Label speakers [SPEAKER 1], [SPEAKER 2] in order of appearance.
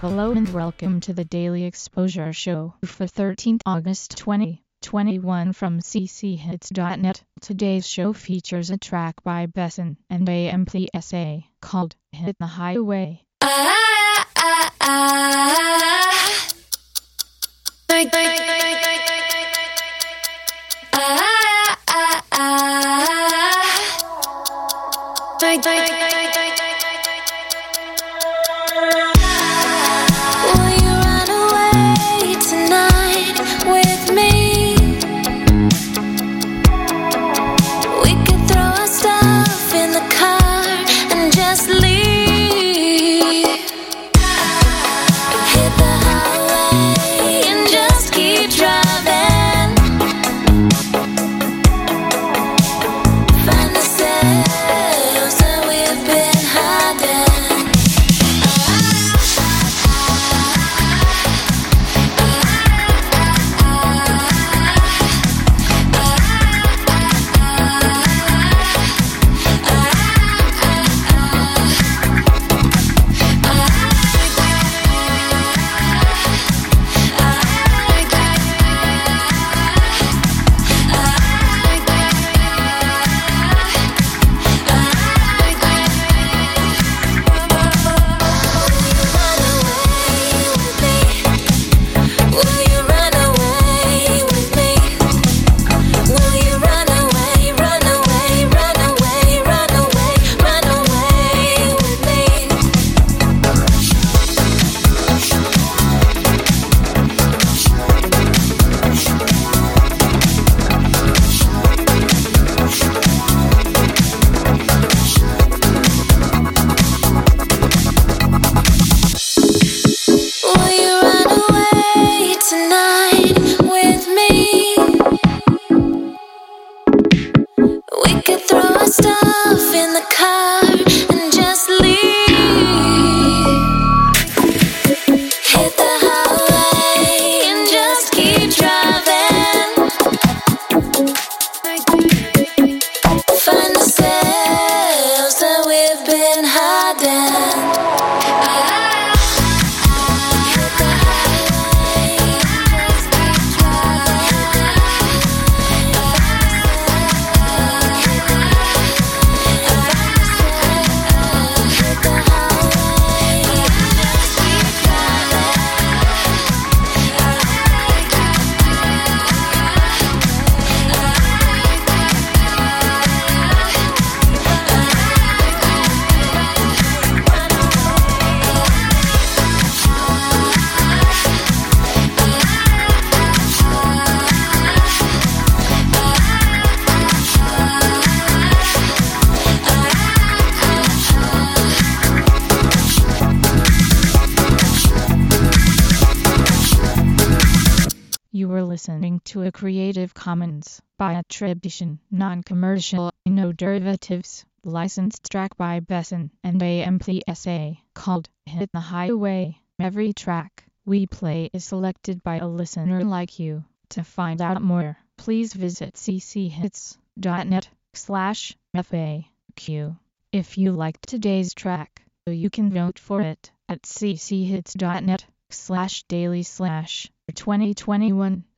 [SPEAKER 1] Hello and welcome to the Daily Exposure Show for 13th August 2021 from cchits.net. Today's show features a track by Besson and AMPSA called Hit the Highway.
[SPEAKER 2] Ah, ah, ah.
[SPEAKER 1] Listening to a Creative Commons by attribution, non-commercial, no derivatives, licensed track by Besson and AMPSA called Hit the Highway. Every track we play is selected by a listener like you. To find out more, please visit cchits.net slash FAQ. If you liked today's track, you can vote for it at cchits.net slash daily slash 2021